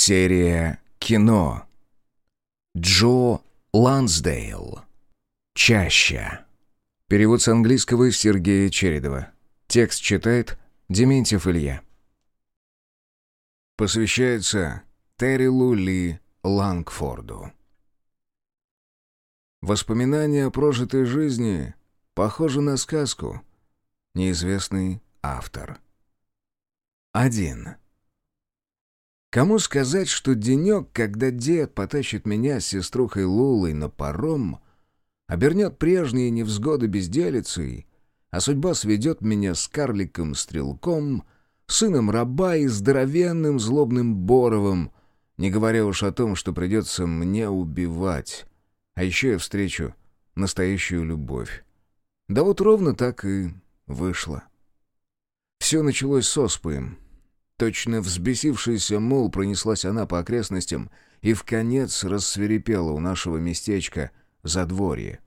Серия «Кино». Джо Лансдейл. Чаще. Перевод с английского Сергея Чередова. Текст читает Дементьев Илья. Посвящается Террилу Ли Лангфорду. Воспоминания о прожитой жизни похожи на сказку. Неизвестный автор. Один. Кому сказать, что денек, когда дед потащит меня с сеструхой Лулой на паром, обернет прежние невзгоды безделицей, а судьба сведет меня с карликом-стрелком, сыном раба и здоровенным злобным Боровым, не говоря уж о том, что придется мне убивать. А еще я встречу настоящую любовь. Да вот ровно так и вышло. Все началось с оспы. Точно взбесившийся мол пронеслась она по окрестностям и в конец рассверепела у нашего местечка задворье.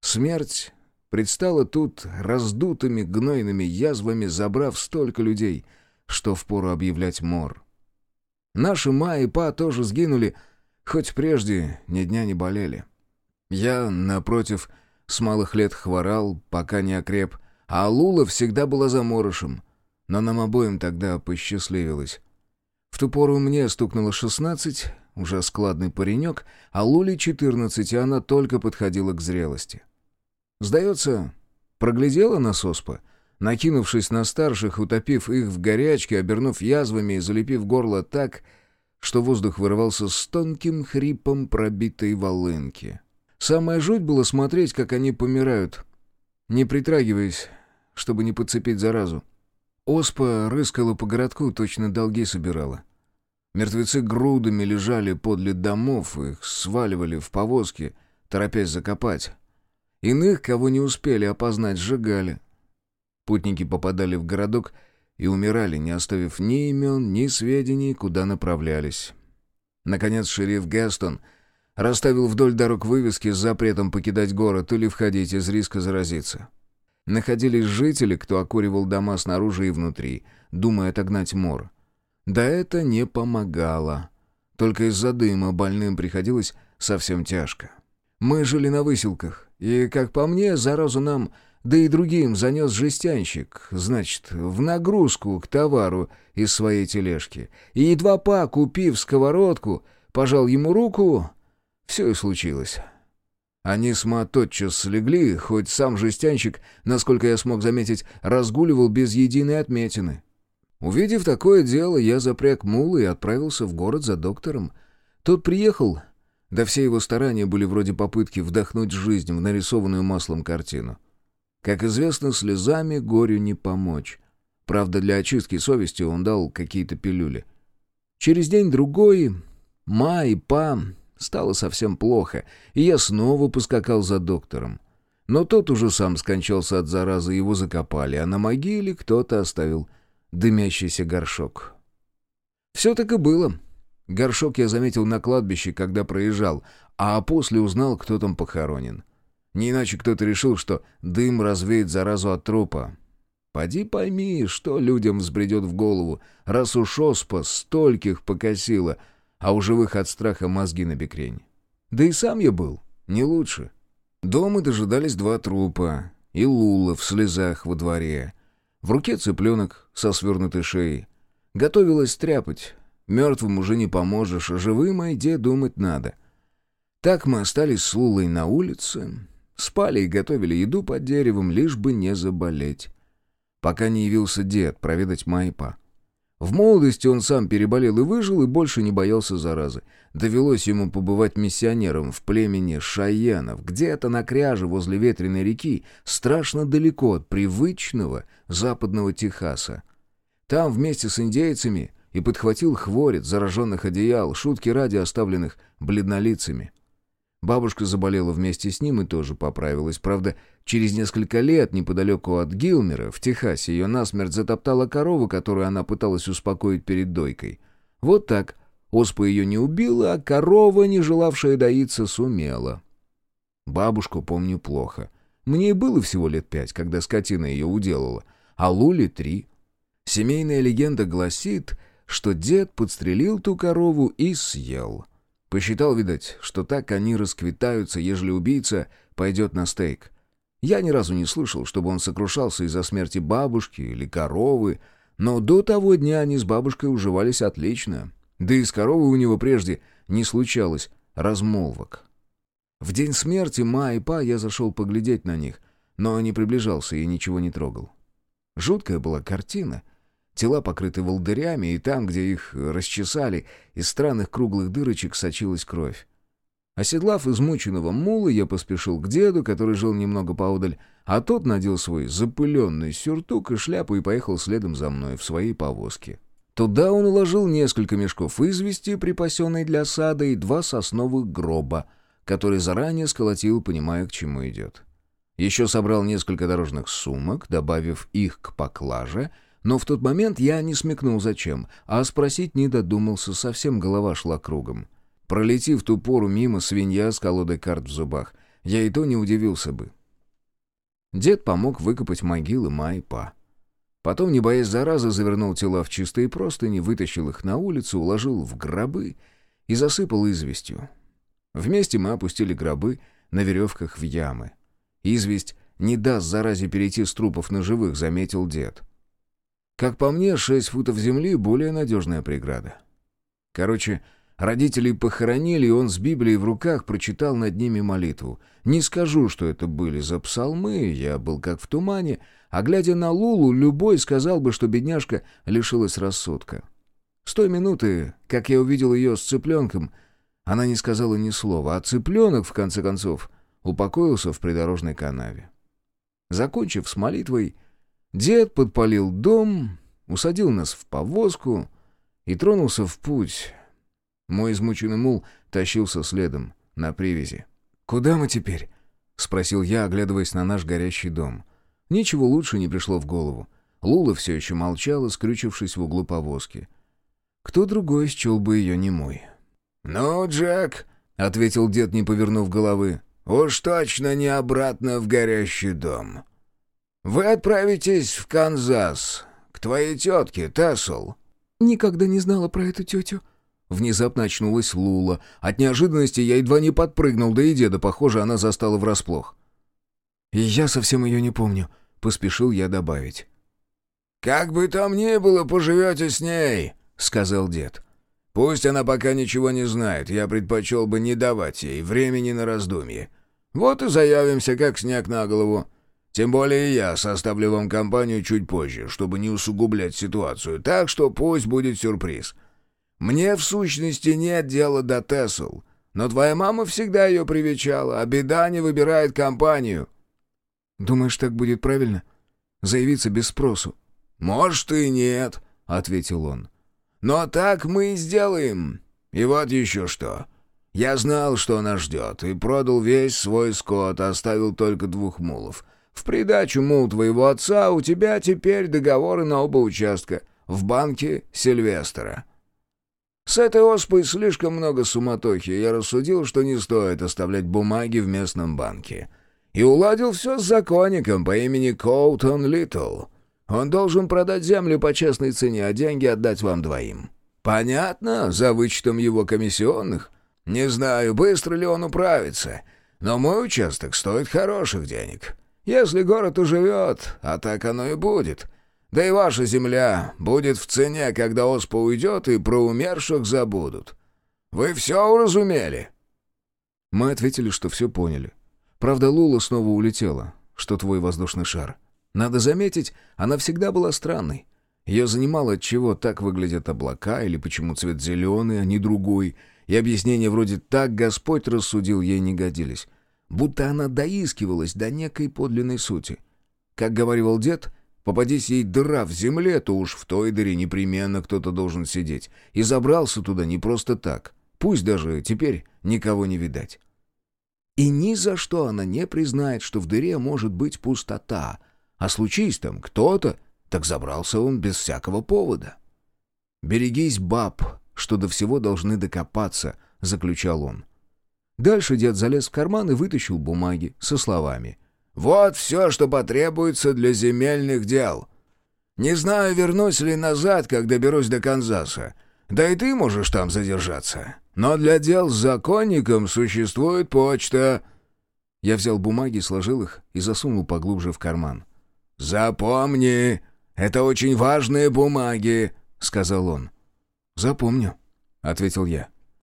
Смерть предстала тут раздутыми гнойными язвами, забрав столько людей, что впору объявлять мор. Наши ма и па тоже сгинули, хоть прежде ни дня не болели. Я, напротив, с малых лет хворал, пока не окреп, а Лула всегда была заморышем, но нам обоим тогда посчастливилось. В ту пору мне стукнуло шестнадцать, уже складный паренек, а Луле четырнадцать, и она только подходила к зрелости. Сдается, проглядела нас оспа, накинувшись на старших, утопив их в горячке, обернув язвами и залепив горло так, что воздух вырывался с тонким хрипом пробитой волынки. Самая жуть было смотреть, как они помирают, не притрагиваясь, чтобы не подцепить заразу. Оспа рыскала по городку, точно долги собирала. Мертвецы грудами лежали подле домов, их сваливали в повозки, торопясь закопать. Иных, кого не успели опознать, сжигали. Путники попадали в городок и умирали, не оставив ни имен, ни сведений, куда направлялись. Наконец шериф Гастон расставил вдоль дорог вывески с запретом покидать город или входить из риска заразиться. Находились жители, кто окуривал дома снаружи и внутри, думая отогнать мор. Да это не помогало. Только из-за дыма больным приходилось совсем тяжко. Мы жили на выселках, и, как по мне, заразу нам, да и другим, занес жестянщик, значит, в нагрузку к товару из своей тележки. И едва па, купив сковородку, пожал ему руку, все и случилось. Они с Ма тотчас слегли, хоть сам жестянщик, насколько я смог заметить, разгуливал без единой отметины. Увидев такое дело, я запряг мулы и отправился в город за доктором. Тот приехал, да все его старания были вроде попытки вдохнуть жизнь в нарисованную маслом картину. Как известно, слезами горю не помочь. Правда, для очистки совести он дал какие-то пилюли. Через день-другой Ма и Па Стало совсем плохо, и я снова поскакал за доктором. Но тот уже сам скончался от заразы, его закопали, а на могиле кто-то оставил дымящийся горшок. Все так и было. Горшок я заметил на кладбище, когда проезжал, а после узнал, кто там похоронен. Не иначе кто-то решил, что дым развеет заразу от трупа. Поди пойми, что людям взбредет в голову, раз уж оспа стольких покосила — а у живых от страха мозги на бекрень. Да и сам я был, не лучше. Дома дожидались два трупа, и Лула в слезах во дворе. В руке цыпленок со свернутой шеей. Готовилась стряпать. Мертвым уже не поможешь, а живым о еде думать надо. Так мы остались с Лулой на улице, спали и готовили еду под деревом, лишь бы не заболеть. Пока не явился дед проведать Майпа. В молодости он сам переболел и выжил, и больше не боялся заразы. Довелось ему побывать миссионером в племени Шайянов, где-то на кряже возле ветреной реки, страшно далеко от привычного западного Техаса. Там вместе с индейцами и подхватил хворец зараженных одеял, шутки ради оставленных бледнолицами. Бабушка заболела вместе с ним и тоже поправилась. Правда, через несколько лет, неподалеку от Гилмера, в Техасе, ее насмерть затоптала корова, которую она пыталась успокоить перед дойкой. Вот так. Оспа ее не убила, а корова, не желавшая доиться, сумела. Бабушку помню плохо. Мне было всего лет пять, когда скотина ее уделала, а Луле три. Семейная легенда гласит, что дед подстрелил ту корову и съел. Посчитал, видать, что так они расквитаются, ежели убийца пойдет на стейк. Я ни разу не слышал, чтобы он сокрушался из-за смерти бабушки или коровы, но до того дня они с бабушкой уживались отлично. Да и с коровой у него прежде не случалось размолвок. В день смерти Ма и Па я зашел поглядеть на них, но не приближался и ничего не трогал. Жуткая была картина. Тела покрыты волдырями, и там, где их расчесали, из странных круглых дырочек сочилась кровь. Оседлав измученного мула, я поспешил к деду, который жил немного поодаль, а тот надел свой запыленный сюртук и шляпу и поехал следом за мной в своей повозке. Туда он уложил несколько мешков извести, припасенной для сада, и два сосновых гроба, который заранее сколотил, понимая, к чему идет. Еще собрал несколько дорожных сумок, добавив их к поклаже, но в тот момент я не смекнул зачем, а спросить не додумался, совсем голова шла кругом. Пролети в ту пору мимо свинья с колодой карт в зубах, я и то не удивился бы. Дед помог выкопать могилы Майпа. Потом, не боясь заразы, завернул тела в чистые простыни, вытащил их на улицу, уложил в гробы и засыпал известью. Вместе мы опустили гробы на веревках в ямы. Известь не даст заразе перейти с трупов на живых, заметил дед. Как по мне, шесть футов земли — более надежная преграда. Короче, Родителей похоронили, и он с Библией в руках прочитал над ними молитву. Не скажу, что это были за псалмы, я был как в тумане, а глядя на Лулу, любой сказал бы, что бедняжка лишилась рассудка. С той минуты, как я увидел ее с цыпленком, она не сказала ни слова, а цыпленок, в конце концов, упокоился в придорожной канаве. Закончив с молитвой, дед подпалил дом, усадил нас в повозку и тронулся в путь мой измученный мул тащился следом, на привязи. «Куда мы теперь?» — спросил я, оглядываясь на наш горящий дом. Ничего лучше не пришло в голову. Лула все еще молчала, скрючившись в углу повозки. Кто другой счел бы ее немой. «Ну, Джек», — ответил дед, не повернув головы, — «уж точно не обратно в горящий дом. Вы отправитесь в Канзас, к твоей тетке, Тессел». «Никогда не знала про эту тетю», Внезапно очнулась Лула. От неожиданности я едва не подпрыгнул, да и деда, похоже, она застала врасплох. «И я совсем ее не помню», — поспешил я добавить. «Как бы там ни было, поживете с ней», — сказал дед. «Пусть она пока ничего не знает, я предпочел бы не давать ей времени на раздумье. Вот и заявимся, как снег на голову. Тем более я составлю вам компанию чуть позже, чтобы не усугублять ситуацию, так что пусть будет сюрприз». Мне, в сущности, нет дела до Тесл, но твоя мама всегда ее привечала, а беда не выбирает компанию». «Думаешь, так будет правильно? Заявиться без спросу?» «Может, и нет», — ответил он. «Но так мы и сделаем. И вот еще что. Я знал, что она ждет, и продал весь свой скот, оставил только двух мулов. В придачу мул твоего отца у тебя теперь договоры на оба участка в банке Сильвестра». С этой оспой слишком много суматохи, я рассудил, что не стоит оставлять бумаги в местном банке. И уладил все с законником по имени Коутон Литл. Он должен продать землю по честной цене, а деньги отдать вам двоим. Понятно, за вычетом его комиссионных. Не знаю, быстро ли он управится, но мой участок стоит хороших денег. Если город уживет, а так оно и будет, да и ваша земля будет в цене, когда оспа уйдет и про умерших забудут. Вы все уразумели?» Мы ответили, что все поняли. Правда, Лула снова улетела, что твой воздушный шар. Надо заметить, она всегда была странной. Ее занимало, чего так выглядят облака, или почему цвет зеленый, а не другой, и объяснения вроде «так Господь рассудил» ей не годились. Будто она доискивалась до некой подлинной сути. Как говорил дед, Попадись ей дыра в земле, то уж в той дыре непременно кто-то должен сидеть. И забрался туда не просто так. Пусть даже теперь никого не видать. И ни за что она не признает, что в дыре может быть пустота. А случись там кто-то, так забрался он без всякого повода. «Берегись, баб, что до всего должны докопаться», — заключал он. Дальше дед залез в карман и вытащил бумаги со словами — вот все, что потребуется для земельных дел. Не знаю, вернусь ли назад, как доберусь до Канзаса. Да и ты можешь там задержаться. Но для дел с законником существует почта». Я взял бумаги, сложил их и засунул поглубже в карман. «Запомни, это очень важные бумаги», — сказал он. «Запомню», — ответил я.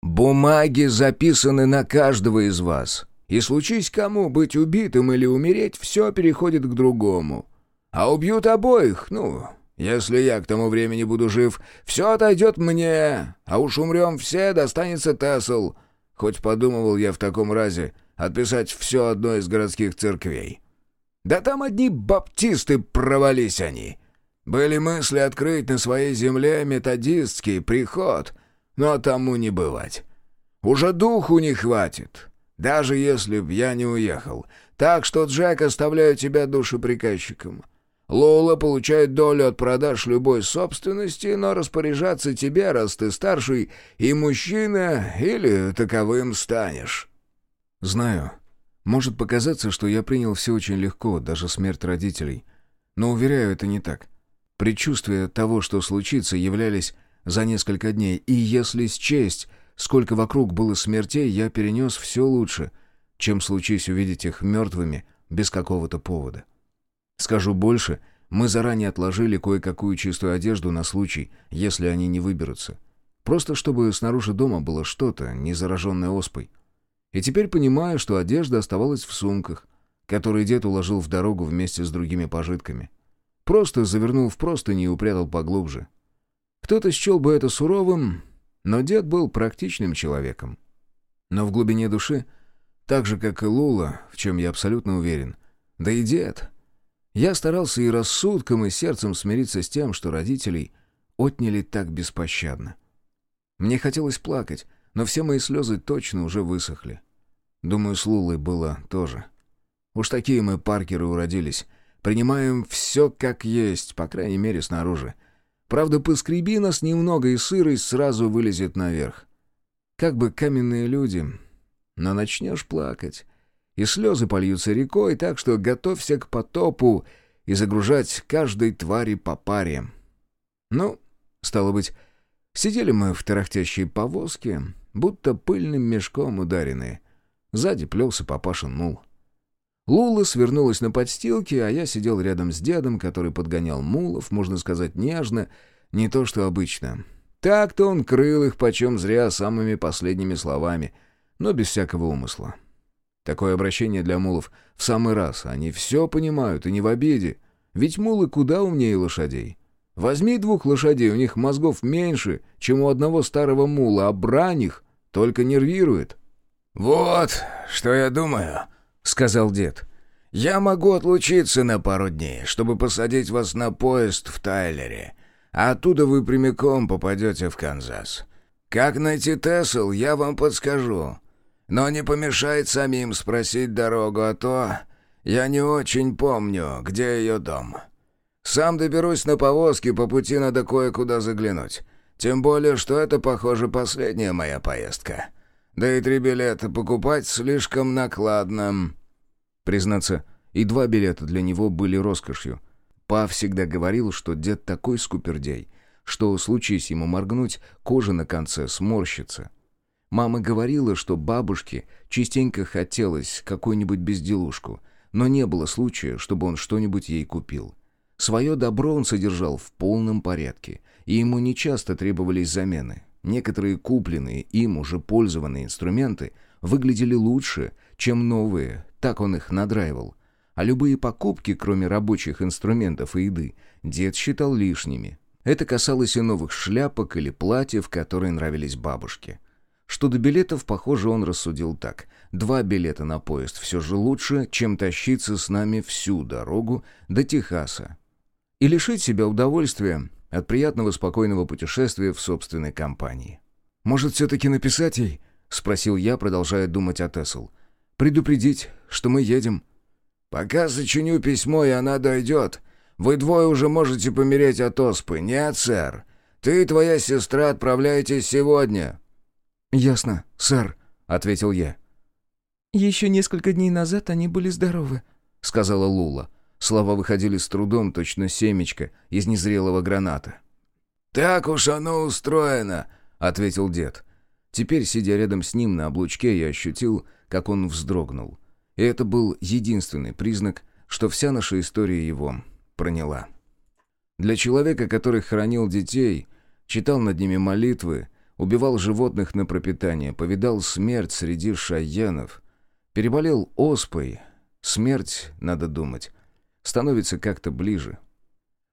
«Бумаги записаны на каждого из вас. И случись кому быть убитым или умереть, все переходит к другому. А убьют обоих, ну, если я к тому времени буду жив, все отойдет мне, а уж умрем все, достанется Тесл. Хоть подумывал я в таком разе отписать все одной из городских церквей. Да там одни баптисты, провались они. Были мысли открыть на своей земле методистский приход, но тому не бывать. Уже духу не хватит, даже если б я не уехал. Так что, Джек, оставляю тебя душеприказчиком. Лола получает долю от продаж любой собственности, но распоряжаться тебе, раз ты старший и мужчина, или таковым станешь». «Знаю. Может показаться, что я принял все очень легко, даже смерть родителей. Но, уверяю, это не так. Предчувствия того, что случится, являлись за несколько дней, и если счесть, сколько вокруг было смертей, я перенес все лучше, чем случись увидеть их мертвыми без какого-то повода. Скажу больше, мы заранее отложили кое-какую чистую одежду на случай, если они не выберутся. Просто чтобы снаружи дома было что-то, не зараженное оспой. И теперь понимаю, что одежда оставалась в сумках, которые дед уложил в дорогу вместе с другими пожитками. Просто завернул в простыни и упрятал поглубже. Кто-то счел бы это суровым, но дед был практичным человеком. Но в глубине души, так же, как и Лула, в чем я абсолютно уверен, да и дед, я старался и рассудком, и сердцем смириться с тем, что родителей отняли так беспощадно. Мне хотелось плакать, но все мои слезы точно уже высохли. Думаю, с Лулой было тоже. Уж такие мы паркеры уродились. Принимаем все как есть, по крайней мере, снаружи. Правда, поскреби нас немного, и сырость сразу вылезет наверх. Как бы каменные люди, но начнешь плакать, и слезы польются рекой, так что готовься к потопу и загружать каждой твари по паре. Ну, стало быть, сидели мы в тарахтящей повозке, будто пыльным мешком ударенные. Сзади плелся папашин мул. Лула свернулась на подстилке, а я сидел рядом с дедом, который подгонял мулов, можно сказать, нежно, не то что обычно. Так-то он крыл их почем зря самыми последними словами, но без всякого умысла. Такое обращение для мулов в самый раз, они все понимают и не в обиде, ведь мулы куда умнее лошадей. Возьми двух лошадей, у них мозгов меньше, чем у одного старого мула, а брань их только нервирует. «Вот, что я думаю», — сказал дед. «Я могу отлучиться на пару дней, чтобы посадить вас на поезд в Тайлере, а оттуда вы прямиком попадете в Канзас. Как найти Тесл, я вам подскажу. Но не помешает самим спросить дорогу, а то я не очень помню, где ее дом. Сам доберусь на повозке, по пути надо кое-куда заглянуть. Тем более, что это, похоже, последняя моя поездка». Да и три билета покупать слишком накладно. Признаться, и два билета для него были роскошью. Па всегда говорил, что дед такой скупердей, что, случись ему моргнуть, кожа на конце сморщится. Мама говорила, что бабушке частенько хотелось какую-нибудь безделушку, но не было случая, чтобы он что-нибудь ей купил. Свое добро он содержал в полном порядке, и ему нечасто требовались замены. Некоторые купленные им уже пользованные инструменты выглядели лучше, чем новые, так он их надраивал. А любые покупки, кроме рабочих инструментов и еды, дед считал лишними. Это касалось и новых шляпок или платьев, которые нравились бабушке. Что до билетов, похоже, он рассудил так. Два билета на поезд все же лучше, чем тащиться с нами всю дорогу до Техаса. И лишить себя удовольствия от приятного спокойного путешествия в собственной компании. «Может, все-таки написать ей?» — спросил я, продолжая думать о Тесл. «Предупредить, что мы едем». «Пока сочиню письмо, и она дойдет. Вы двое уже можете помереть от оспы. Нет, сэр. Ты и твоя сестра отправляетесь сегодня». «Ясно, сэр», — ответил я. «Еще несколько дней назад они были здоровы», — сказала Лула. Слова выходили с трудом, точно семечко из незрелого граната. «Так уж оно устроено», — ответил дед. Теперь, сидя рядом с ним на облучке, я ощутил, как он вздрогнул. И это был единственный признак, что вся наша история его проняла. Для человека, который хранил детей, читал над ними молитвы, убивал животных на пропитание, повидал смерть среди шайянов, переболел оспой, смерть, надо думать, становится как-то ближе.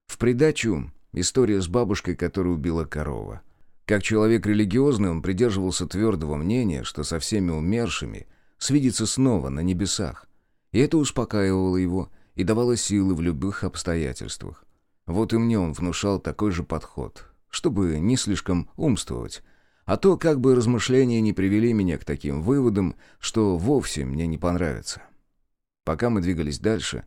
В придачу история с бабушкой, которая убила корова. Как человек религиозный, он придерживался твердого мнения, что со всеми умершими свидится снова на небесах. И это успокаивало его и давало силы в любых обстоятельствах. Вот и мне он внушал такой же подход, чтобы не слишком умствовать. А то как бы размышления не привели меня к таким выводам, что вовсе мне не понравится. Пока мы двигались дальше,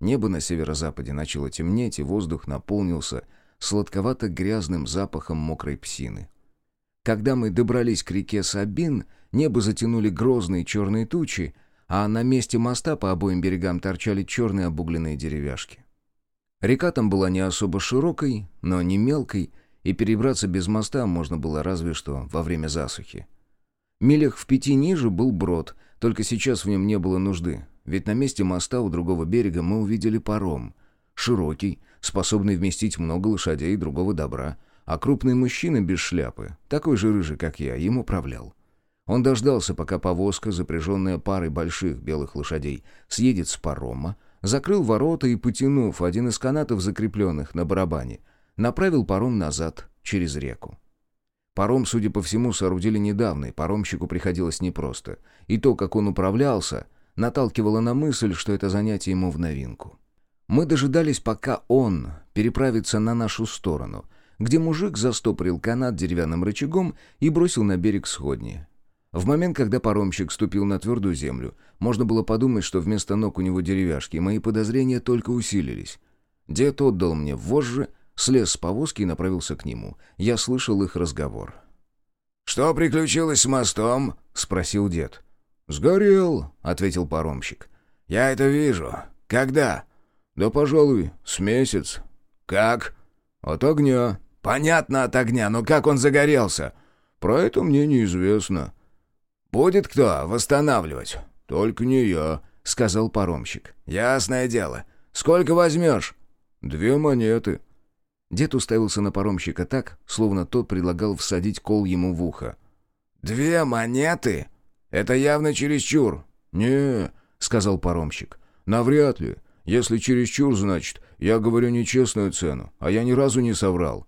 небо на северо-западе начало темнеть, и воздух наполнился сладковато-грязным запахом мокрой псины. Когда мы добрались к реке Сабин, небо затянули грозные черные тучи, а на месте моста по обоим берегам торчали черные обугленные деревяшки. Река там была не особо широкой, но не мелкой, и перебраться без моста можно было разве что во время засухи. Милях в пяти ниже был брод, только сейчас в нем не было нужды, ведь на месте моста у другого берега мы увидели паром. Широкий, способный вместить много лошадей и другого добра, а крупный мужчина без шляпы, такой же рыжий, как я, им управлял. Он дождался, пока повозка, запряженная парой больших белых лошадей, съедет с парома, закрыл ворота и, потянув один из канатов, закрепленных на барабане, направил паром назад через реку. Паром, судя по всему, соорудили недавно, и паромщику приходилось непросто. И то, как он управлялся, наталкивало на мысль, что это занятие ему в новинку. Мы дожидались, пока он переправится на нашу сторону, где мужик застопорил канат деревянным рычагом и бросил на берег сходни. В момент, когда паромщик ступил на твердую землю, можно было подумать, что вместо ног у него деревяшки, мои подозрения только усилились. Дед отдал мне вожжи, слез с повозки и направился к нему. Я слышал их разговор. «Что приключилось с мостом?» — спросил дед. «Сгорел», — ответил паромщик. «Я это вижу. Когда?» «Да, пожалуй, с месяц». «Как?» «От огня». «Понятно, от огня, но как он загорелся?» «Про это мне неизвестно». «Будет кто восстанавливать?» «Только не я», — сказал паромщик. «Ясное дело. Сколько возьмешь?» «Две монеты». Дед уставился на паромщика так, словно тот предлагал всадить кол ему в ухо. «Две монеты? Это явно чересчур». «Не», — сказал паромщик. «Навряд ли. Если чересчур, значит, я говорю нечестную цену, а я ни разу не соврал».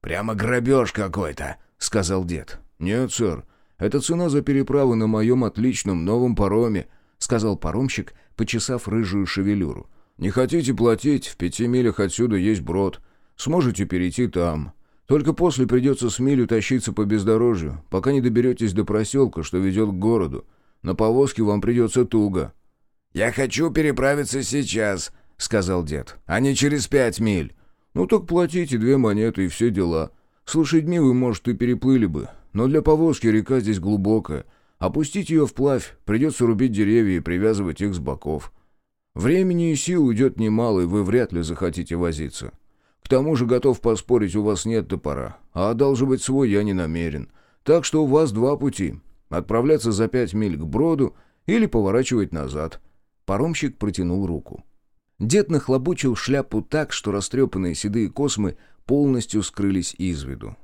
«Прямо грабеж какой-то», — сказал дед. «Нет, сэр. Это цена за переправу на моем отличном новом пароме», — сказал паромщик, почесав рыжую шевелюру. «Не хотите платить? В пяти милях отсюда есть брод. Сможете перейти там. Только после придется с милю тащиться по бездорожью, пока не доберетесь до проселка, что ведет к городу. На повозке вам придется туго». «Я хочу переправиться сейчас», — сказал дед, — «а не через пять миль». «Ну так платите две монеты и все дела. С лошадьми вы, может, и переплыли бы, но для повозки река здесь глубокая. Опустить ее вплавь, придется рубить деревья и привязывать их с боков. Времени и сил уйдет немало, и вы вряд ли захотите возиться. К тому же готов поспорить, у вас нет топора, а одалживать свой я не намерен. Так что у вас два пути. Отправляться за пять миль к броду или поворачивать назад. Паромщик протянул руку. Дед нахлобучил шляпу так, что растрепанные седые космы полностью скрылись из виду.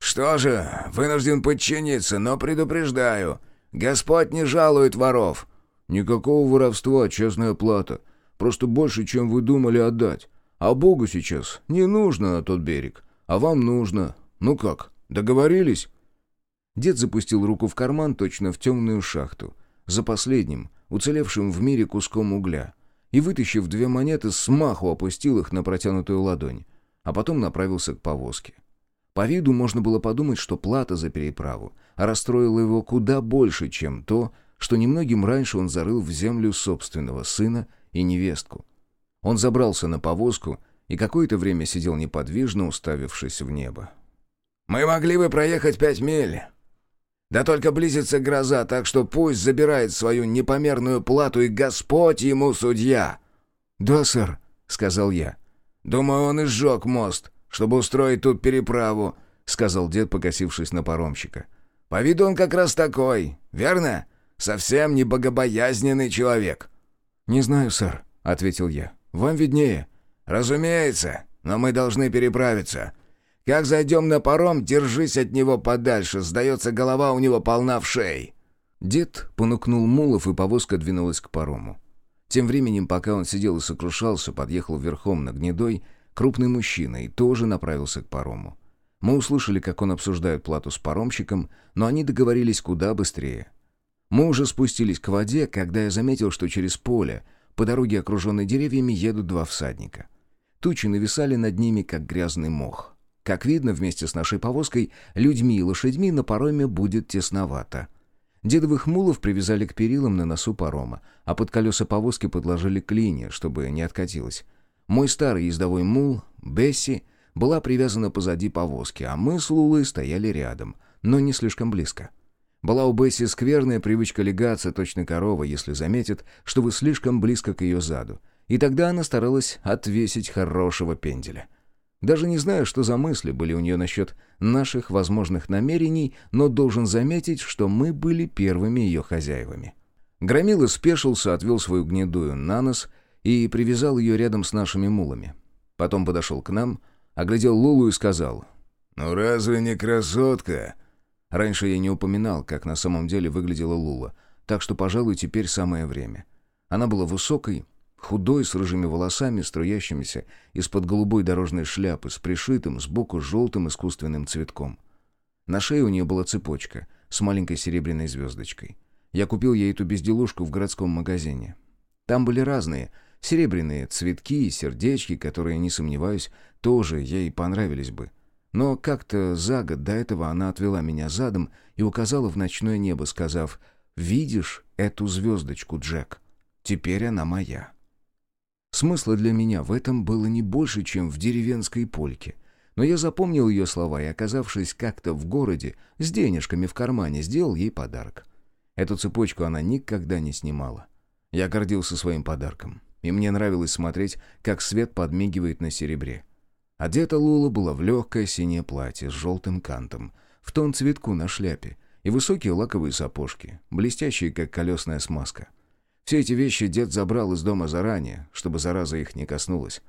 «Что же, вынужден подчиниться, но предупреждаю. Господь не жалует воров». «Никакого воровства, честная плата. Просто больше, чем вы думали отдать. А Богу сейчас не нужно на тот берег, а вам нужно. Ну как, договорились?» Дед запустил руку в карман точно в темную шахту, за последним, уцелевшим в мире куском угля, и, вытащив две монеты, смаху опустил их на протянутую ладонь, а потом направился к повозке. По виду можно было подумать, что плата за переправу расстроила его куда больше, чем то, что немногим раньше он зарыл в землю собственного сына и невестку. Он забрался на повозку и какое-то время сидел неподвижно, уставившись в небо. «Мы могли бы проехать пять миль. Да только близится гроза, так что пусть забирает свою непомерную плату, и Господь ему судья!» «Да, сэр», — сказал я. «Думаю, он и сжег мост, чтобы устроить тут переправу», — сказал дед, покосившись на паромщика. «По виду он как раз такой, верно? Совсем не богобоязненный человек». «Не знаю, сэр», — ответил я. «Вам виднее». «Разумеется, но мы должны переправиться. Как зайдем на паром, держись от него подальше, сдается, голова у него полна в шее». Дед понукнул мулов, и повозка двинулась к парому. Тем временем, пока он сидел и сокрушался, подъехал верхом на гнедой крупный мужчина и тоже направился к парому. Мы услышали, как он обсуждает плату с паромщиком, но они договорились куда быстрее. Мы уже спустились к воде, когда я заметил, что через поле, по дороге, окруженной деревьями, едут два всадника. Тучи нависали над ними, как грязный мох. Как видно, вместе с нашей повозкой, людьми и лошадьми на пароме будет тесновато. Дедовых мулов привязали к перилам на носу парома, а под колеса повозки подложили клинья, чтобы не откатилось. Мой старый ездовой мул, Бесси, была привязана позади повозки, а мы с Лулой стояли рядом, но не слишком близко. Была у Бесси скверная привычка легаться, точно корова, если заметит, что вы слишком близко к ее заду. И тогда она старалась отвесить хорошего пенделя. Даже не знаю, что за мысли были у нее насчет наших возможных намерений, но должен заметить, что мы были первыми ее хозяевами. Громила спешился, отвел свою гнедую на нос и привязал ее рядом с нашими мулами. Потом подошел к нам, оглядел Лулу и сказал, «Ну разве не красотка?» Раньше я не упоминал, как на самом деле выглядела Лула, так что, пожалуй, теперь самое время. Она была высокой, худой, с рыжими волосами, струящимися из-под голубой дорожной шляпы, с пришитым сбоку желтым искусственным цветком. На шее у нее была цепочка с маленькой серебряной звездочкой. Я купил ей эту безделушку в городском магазине. Там были разные серебряные цветки и сердечки, которые, не сомневаюсь, тоже ей понравились бы. Но как-то за год до этого она отвела меня задом и указала в ночное небо, сказав «Видишь эту звездочку, Джек? Теперь она моя». Смысла для меня в этом было не больше, чем в деревенской польке. Но я запомнил ее слова и, оказавшись как-то в городе, с денежками в кармане, сделал ей подарок. Эту цепочку она никогда не снимала. Я гордился своим подарком, и мне нравилось смотреть, как свет подмигивает на серебре. Одета Лула была в легкое синее платье с желтым кантом, в тон цветку на шляпе, и высокие лаковые сапожки, блестящие, как колесная смазка. Все эти вещи дед забрал из дома заранее, чтобы зараза их не коснулась.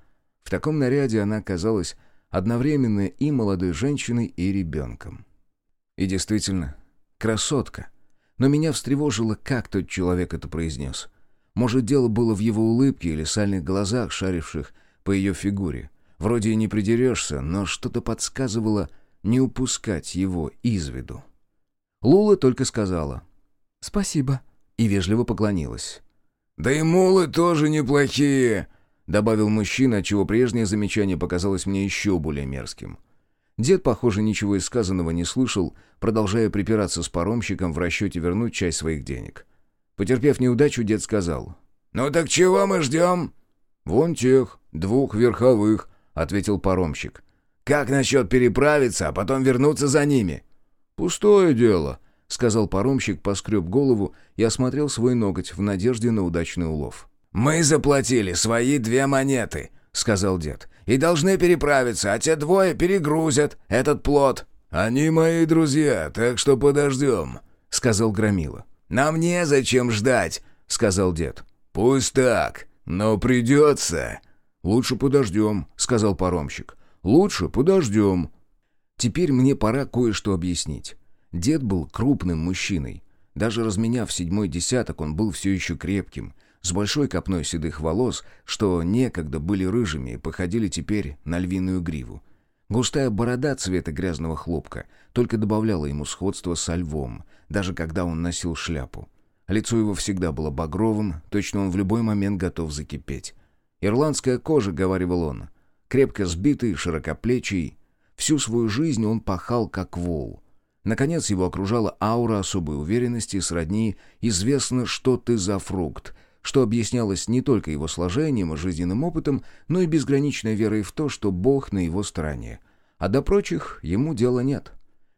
В таком наряде она казалась одновременно и молодой женщиной, и ребенком. И действительно, красотка. Но меня встревожило, как тот человек это произнес. Может, дело было в его улыбке или сальных глазах, шаривших по ее фигуре. Вроде и не придерешься, но что-то подсказывало не упускать его из виду. Лула только сказала «Спасибо» и вежливо поклонилась. «Да и мулы тоже неплохие», — добавил мужчина, чего прежнее замечание показалось мне еще более мерзким. Дед, похоже, ничего из сказанного не слышал, продолжая припираться с паромщиком в расчете вернуть часть своих денег. Потерпев неудачу, дед сказал. «Ну так чего мы ждем?» «Вон тех, двух верховых», — ответил паромщик. «Как насчет переправиться, а потом вернуться за ними?» «Пустое дело», — сказал паромщик, поскреб голову и осмотрел свой ноготь в надежде на удачный улов. «Мы заплатили свои две монеты», — сказал дед, «и должны переправиться, а те двое перегрузят этот плод». «Они мои друзья, так что подождем», — сказал Громила. «Нам незачем ждать», — сказал дед. «Пусть так, но придется». «Лучше подождем», — сказал паромщик. «Лучше подождем». Теперь мне пора кое-что объяснить. Дед был крупным мужчиной. Даже разменяв седьмой десяток, он был все еще крепким, с большой копной седых волос, что некогда были рыжими и походили теперь на львиную гриву. Густая борода цвета грязного хлопка только добавляла ему сходство со львом, даже когда он носил шляпу. Лицо его всегда было багровым, точно он в любой момент готов закипеть. «Ирландская кожа», — говорил он, крепко сбитый, широкоплечий. Всю свою жизнь он пахал, как вол — Наконец его окружала аура особой уверенности, сродни «известно, что ты за фрукт», что объяснялось не только его сложением и жизненным опытом, но и безграничной верой в то, что Бог на его стороне. А до прочих ему дела нет.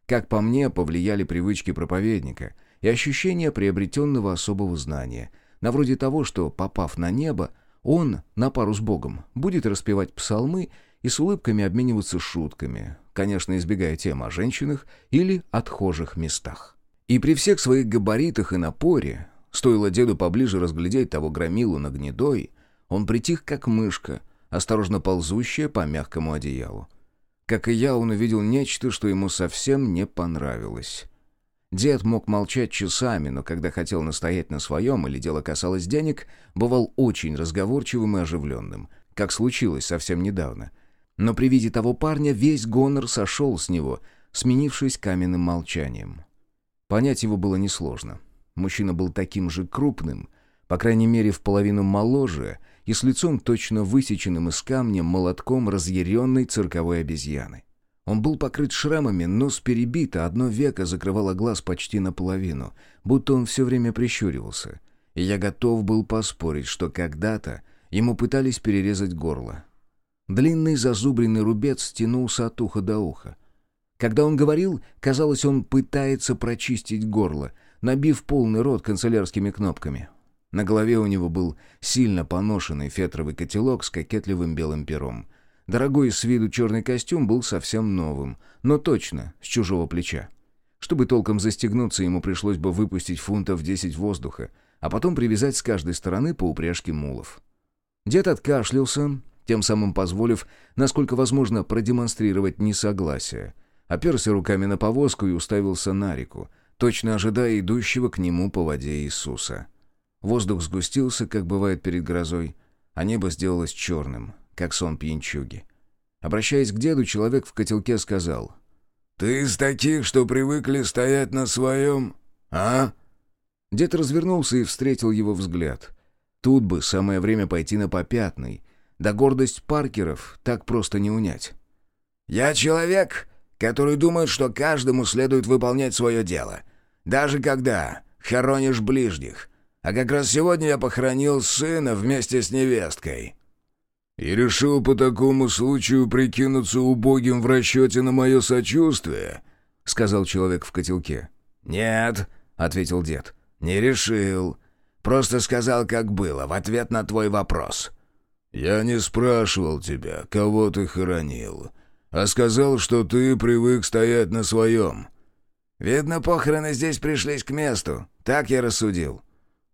Как по мне, повлияли привычки проповедника и ощущение приобретенного особого знания, на вроде того, что, попав на небо, Он, на пару с Богом, будет распевать псалмы и с улыбками обмениваться шутками, конечно, избегая тем о женщинах или отхожих местах. И при всех своих габаритах и напоре, стоило деду поближе разглядеть того громилу на гнедой, он притих как мышка, осторожно ползущая по мягкому одеялу. Как и я, он увидел нечто, что ему совсем не понравилось. Дед мог молчать часами, но когда хотел настоять на своем или дело касалось денег, бывал очень разговорчивым и оживленным, как случилось совсем недавно. Но при виде того парня весь гонор сошел с него, сменившись каменным молчанием. Понять его было несложно. Мужчина был таким же крупным, по крайней мере в половину моложе, и с лицом точно высеченным из камня молотком разъяренной цирковой обезьяны. Он был покрыт шрамами, нос перебит, а одно веко закрывало глаз почти наполовину, будто он все время прищуривался. И я готов был поспорить, что когда-то ему пытались перерезать горло. Длинный зазубренный рубец тянулся от уха до уха. Когда он говорил, казалось, он пытается прочистить горло, набив полный рот канцелярскими кнопками. На голове у него был сильно поношенный фетровый котелок с кокетливым белым пером. Дорогой с виду черный костюм был совсем новым, но точно с чужого плеча. Чтобы толком застегнуться, ему пришлось бы выпустить фунтов 10 воздуха, а потом привязать с каждой стороны по упряжке мулов. Дед откашлялся, тем самым позволив, насколько возможно, продемонстрировать несогласие. Оперся руками на повозку и уставился на реку, точно ожидая идущего к нему по воде Иисуса. Воздух сгустился, как бывает перед грозой, а небо сделалось черным, как сон пьянчуги. Обращаясь к деду, человек в котелке сказал. «Ты из таких, что привыкли стоять на своем, а?» Дед развернулся и встретил его взгляд. Тут бы самое время пойти на попятный. Да гордость Паркеров так просто не унять. «Я человек, который думает, что каждому следует выполнять свое дело. Даже когда хоронишь ближних. А как раз сегодня я похоронил сына вместе с невесткой». «И решил по такому случаю прикинуться убогим в расчете на мое сочувствие?» — сказал человек в котелке. «Нет», — ответил дед, — «не решил. Просто сказал, как было, в ответ на твой вопрос». «Я не спрашивал тебя, кого ты хоронил, а сказал, что ты привык стоять на своем». «Видно, похороны здесь пришлись к месту. Так я рассудил».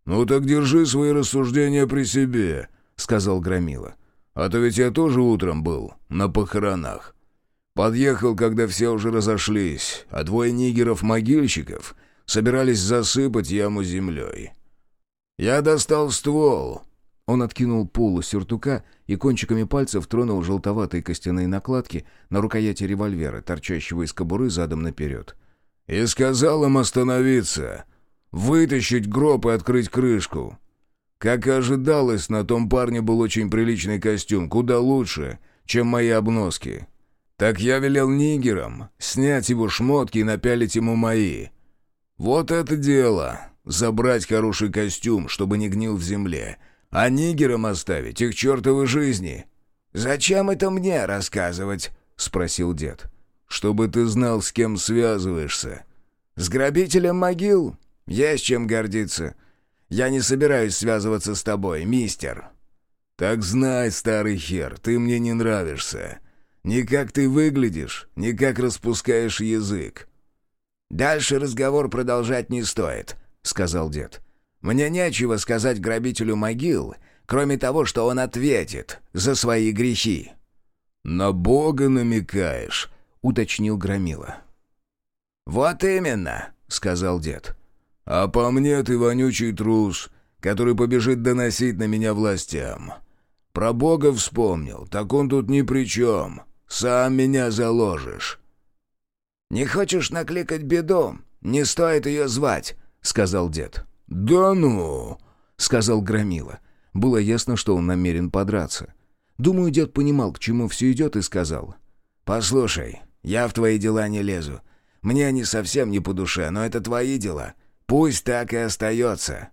«Ну так держи свои рассуждения при себе», — сказал Громила. «А то ведь я тоже утром был на похоронах. Подъехал, когда все уже разошлись, а двое нигеров-могильщиков собирались засыпать яму землей. Я достал ствол». Он откинул полу сюртука и кончиками пальцев тронул желтоватые костяные накладки на рукояти револьвера, торчащего из кобуры задом наперед. «И сказал им остановиться» вытащить гроб и открыть крышку. Как и ожидалось, на том парне был очень приличный костюм, куда лучше, чем мои обноски. Так я велел нигерам снять его шмотки и напялить ему мои. Вот это дело, забрать хороший костюм, чтобы не гнил в земле, а нигерам оставить их чертовы жизни. «Зачем это мне рассказывать?» — спросил дед. «Чтобы ты знал, с кем связываешься». «С грабителем могил?» «Есть чем гордиться. Я не собираюсь связываться с тобой, мистер». «Так знай, старый хер, ты мне не нравишься. Ни как ты выглядишь, ни как распускаешь язык». «Дальше разговор продолжать не стоит», — сказал дед. «Мне нечего сказать грабителю могил, кроме того, что он ответит за свои грехи». «На Бога намекаешь», — уточнил Громила. «Вот именно», — сказал дед. А по мне ты вонючий трус, который побежит доносить на меня властям. Про Бога вспомнил, так он тут ни при чем. Сам меня заложишь». «Не хочешь накликать беду? Не стоит ее звать», — сказал дед. «Да ну!» — сказал Громила. Было ясно, что он намерен подраться. Думаю, дед понимал, к чему все идет, и сказал. «Послушай, я в твои дела не лезу. Мне они совсем не по душе, но это твои дела. Пусть так и остается».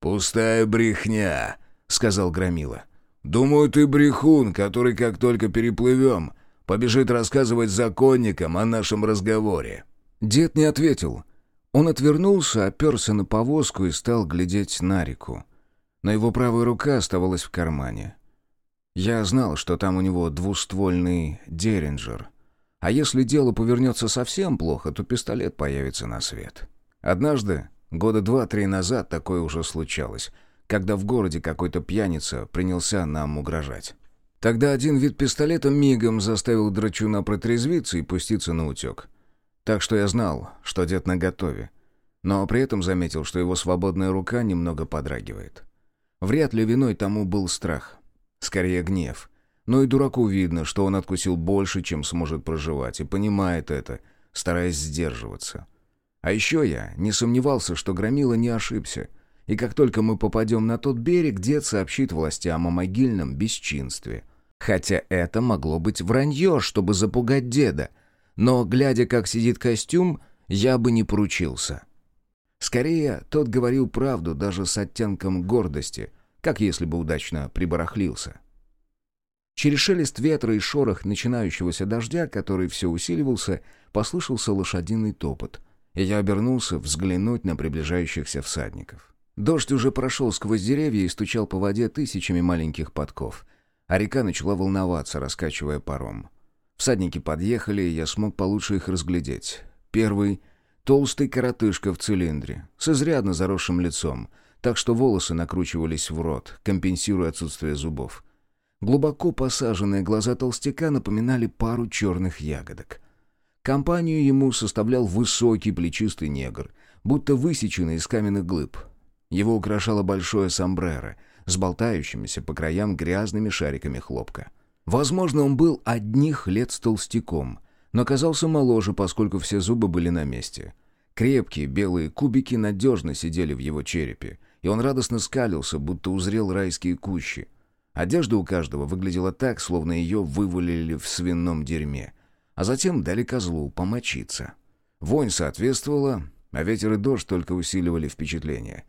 «Пустая брехня», — сказал Громила. «Думаю, ты брехун, который, как только переплывем, побежит рассказывать законникам о нашем разговоре». Дед не ответил. Он отвернулся, оперся на повозку и стал глядеть на реку. но его правая рука оставалась в кармане. Я знал, что там у него двуствольный «Деринджер», а если дело повернется совсем плохо, то пистолет появится на свет. Однажды, года два-три назад, такое уже случалось, когда в городе какой-то пьяница принялся нам угрожать. Тогда один вид пистолета мигом заставил драчуна протрезвиться и пуститься на утек. Так что я знал, что дед наготове. Но при этом заметил, что его свободная рука немного подрагивает. Вряд ли виной тому был страх. Скорее гнев. Но и дураку видно, что он откусил больше, чем сможет проживать, и понимает это, стараясь сдерживаться. А еще я не сомневался, что Громила не ошибся. И как только мы попадем на тот берег, дед сообщит властям о могильном бесчинстве. Хотя это могло быть вранье, чтобы запугать деда. Но, глядя, как сидит костюм, я бы не поручился. Скорее, тот говорил правду даже с оттенком гордости, как если бы удачно прибарахлился. Через шелест ветра и шорох начинающегося дождя, который все усиливался, послышался лошадиный топот, и я обернулся взглянуть на приближающихся всадников. Дождь уже прошел сквозь деревья и стучал по воде тысячами маленьких подков, а река начала волноваться, раскачивая паром. Всадники подъехали, и я смог получше их разглядеть. Первый — толстый коротышка в цилиндре, с изрядно заросшим лицом, так что волосы накручивались в рот, компенсируя отсутствие зубов. Глубоко посаженные глаза толстяка напоминали пару черных ягодок. Компанию ему составлял высокий плечистый негр, будто высеченный из каменных глыб. Его украшало большое сомбреро с болтающимися по краям грязными шариками хлопка. Возможно, он был одних лет с толстяком, но казался моложе, поскольку все зубы были на месте. Крепкие белые кубики надежно сидели в его черепе, и он радостно скалился, будто узрел райские кущи — Одежда у каждого выглядела так, словно ее вывалили в свином дерьме, а затем дали козлу помочиться. Вонь соответствовала, а ветер и дождь только усиливали впечатление.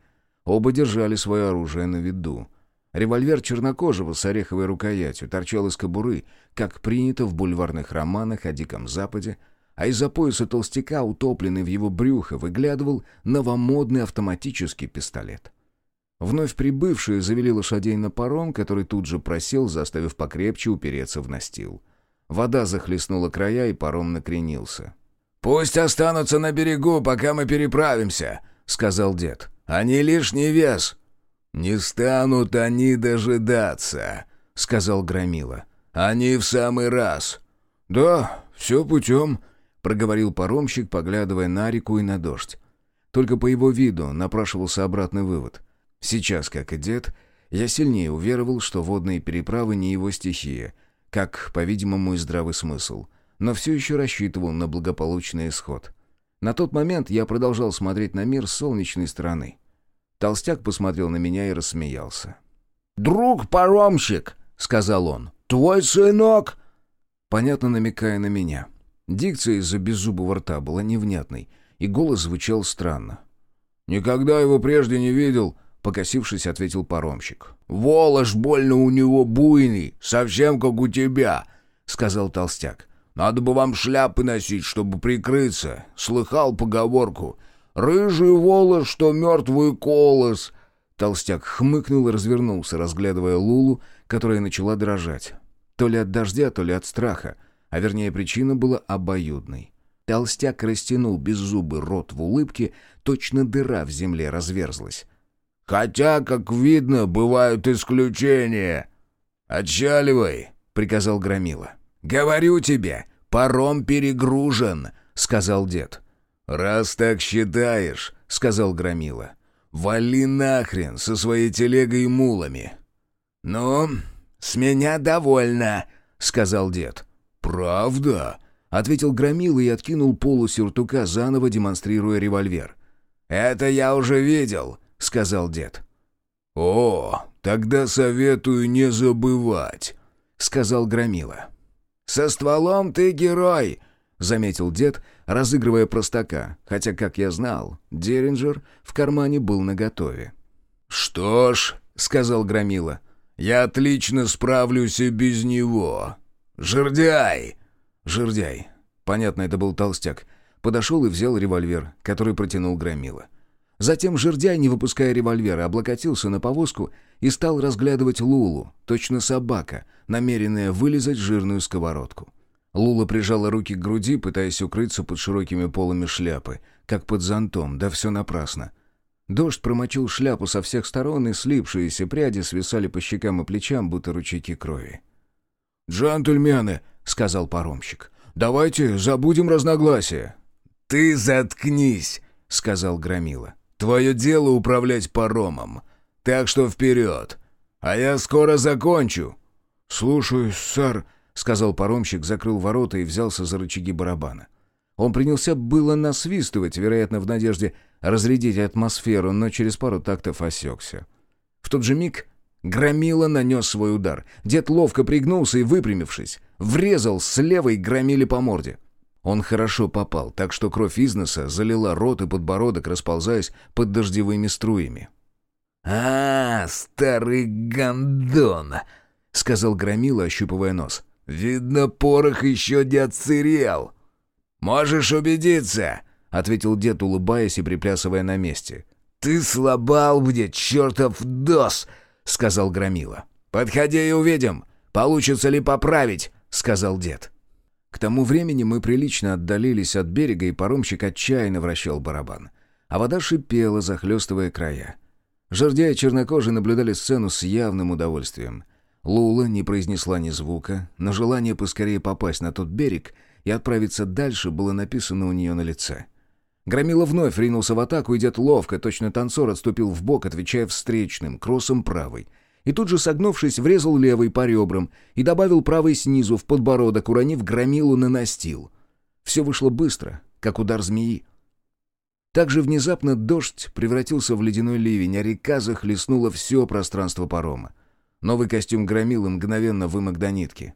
Оба держали свое оружие на виду. Револьвер чернокожего с ореховой рукоятью торчал из кобуры, как принято в бульварных романах о Диком Западе, а из-за пояса толстяка, утопленный в его брюхо, выглядывал новомодный автоматический пистолет. Вновь прибывшие завели лошадей на паром, который тут же просел, заставив покрепче упереться в настил. Вода захлестнула края, и паром накренился. «Пусть останутся на берегу, пока мы переправимся», — сказал дед. «Они лишний вес». «Не станут они дожидаться», — сказал Громила. «Они в самый раз». «Да, все путем», — проговорил паромщик, поглядывая на реку и на дождь. Только по его виду напрашивался обратный вывод — Сейчас, как и дед, я сильнее уверовал, что водные переправы не его стихия, как, по-видимому, и здравый смысл, но все еще рассчитывал на благополучный исход. На тот момент я продолжал смотреть на мир с солнечной стороны. Толстяк посмотрел на меня и рассмеялся. «Друг паромщик!» — сказал он. «Твой сынок!» Понятно намекая на меня. Дикция из-за беззубого рта была невнятной, и голос звучал странно. «Никогда его прежде не видел», Покосившись, ответил паромщик. «Волош больно у него буйный, совсем как у тебя», — сказал толстяк. «Надо бы вам шляпы носить, чтобы прикрыться. Слыхал поговорку. Рыжий волос, что мертвый колос». Толстяк хмыкнул и развернулся, разглядывая Лулу, которая начала дрожать. То ли от дождя, то ли от страха, а вернее причина была обоюдной. Толстяк растянул беззубый рот в улыбке, точно дыра в земле разверзлась. Хотя, как видно, бывают исключения. «Отчаливай», — приказал Громила. «Говорю тебе, паром перегружен», — сказал дед. «Раз так считаешь», — сказал Громила, — «вали нахрен со своей телегой и мулами». «Ну, с меня довольно», — сказал дед. «Правда?» — ответил Громила и откинул полу сюртука, заново демонстрируя револьвер. «Это я уже видел», — сказал дед. «О, тогда советую не забывать», — сказал Громила. «Со стволом ты герой», — заметил дед, разыгрывая простака, хотя, как я знал, Деринджер в кармане был наготове. «Что ж», — сказал Громила, — «я отлично справлюсь и без него. Жердяй!» Жердяй. Понятно, это был толстяк. Подошел и взял револьвер, который протянул Громила. Затем жердяй, не выпуская револьвера, облокотился на повозку и стал разглядывать Лулу, точно собака, намеренная вылезать жирную сковородку. Лула прижала руки к груди, пытаясь укрыться под широкими полами шляпы, как под зонтом, да все напрасно. Дождь промочил шляпу со всех сторон, и слипшиеся пряди свисали по щекам и плечам, будто ручейки крови. «Джентльмены», — сказал паромщик, — «давайте забудем разногласия». «Ты заткнись», — сказал Громила. «Твое дело управлять паромом. Так что вперед. А я скоро закончу». «Слушаюсь, сэр», — сказал паромщик, закрыл ворота и взялся за рычаги барабана. Он принялся было насвистывать, вероятно, в надежде разрядить атмосферу, но через пару тактов осекся. В тот же миг Громила нанес свой удар. Дед ловко пригнулся и, выпрямившись, врезал с левой Громиле по морде. Он хорошо попал, так что кровь из носа залила рот и подбородок, расползаясь под дождевыми струями. «А, старый гондон!» — сказал Громила, ощупывая нос. «Видно, порох еще не отсырел!» «Можешь убедиться!» — ответил дед, улыбаясь и приплясывая на месте. «Ты слабал мне, чертов дос!» — сказал Громила. «Подходи и увидим, получится ли поправить!» — сказал дед. К тому времени мы прилично отдалились от берега, и паромщик отчаянно вращал барабан. А вода шипела, захлестывая края. Жердя и чернокожие наблюдали сцену с явным удовольствием. Лула не произнесла ни звука, но желание поскорее попасть на тот берег и отправиться дальше было написано у нее на лице. Громила вновь ринулся в атаку, и дед ловко, точно танцор, отступил в бок, отвечая встречным, кроссом правой. И тут же, согнувшись, врезал левой по ребрам и добавил правой снизу в подбородок, уронив громилу на настил. Все вышло быстро, как удар змеи. Также внезапно дождь превратился в ледяной ливень, а река захлестнула все пространство парома. Новый костюм громилы мгновенно вымок до нитки.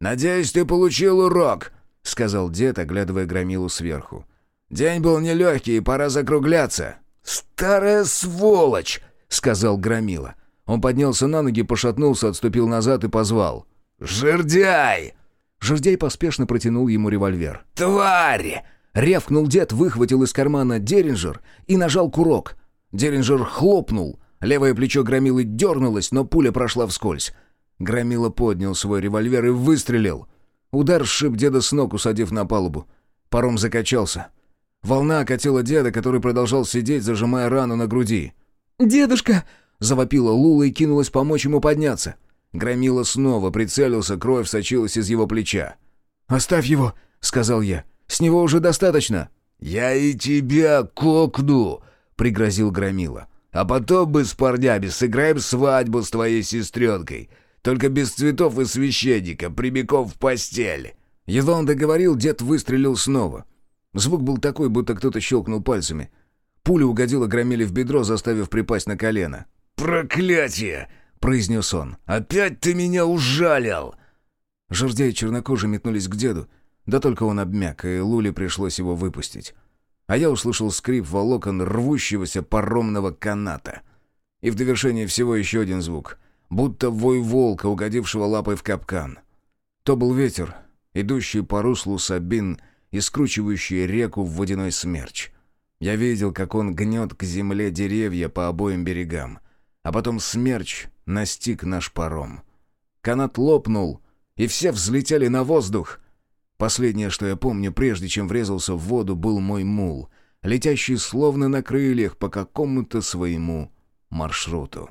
«Надеюсь, ты получил урок», — сказал дед, оглядывая громилу сверху. «День был нелегкий, пора закругляться». «Старая сволочь!» — сказал громила. Он поднялся на ноги, пошатнулся, отступил назад и позвал. «Жердяй!» Жердяй поспешно протянул ему револьвер. «Тварь!» Рявкнул дед, выхватил из кармана Деринджер и нажал курок. Деринджер хлопнул. Левое плечо Громилы дернулось, но пуля прошла вскользь. Громила поднял свой револьвер и выстрелил. Удар сшиб деда с ног, усадив на палубу. Паром закачался. Волна окатила деда, который продолжал сидеть, зажимая рану на груди. «Дедушка!» — завопила Лула и кинулась помочь ему подняться. Громила снова прицелился, кровь сочилась из его плеча. «Оставь его!» — сказал я. С него уже достаточно». «Я и тебя кокну!» — пригрозил Громила. «А потом мы с парнями сыграем свадьбу с твоей сестренкой. Только без цветов и священника, прямиком в постель». Едва он договорил, дед выстрелил снова. Звук был такой, будто кто-то щелкнул пальцами. Пуля угодила Громиле в бедро, заставив припасть на колено. «Проклятие!» — произнес он. «Опять ты меня ужалил!» Жердя и чернокожие метнулись к деду, да только он обмяк, и Луле пришлось его выпустить. А я услышал скрип волокон рвущегося паромного каната. И в довершение всего еще один звук, будто вой волка, угодившего лапой в капкан. То был ветер, идущий по руслу Сабин и скручивающий реку в водяной смерч. Я видел, как он гнет к земле деревья по обоим берегам, а потом смерч настиг наш паром. Канат лопнул, и все взлетели на воздух — Последнее, что я помню, прежде чем врезался в воду, был мой мул, летящий словно на крыльях по какому-то своему маршруту.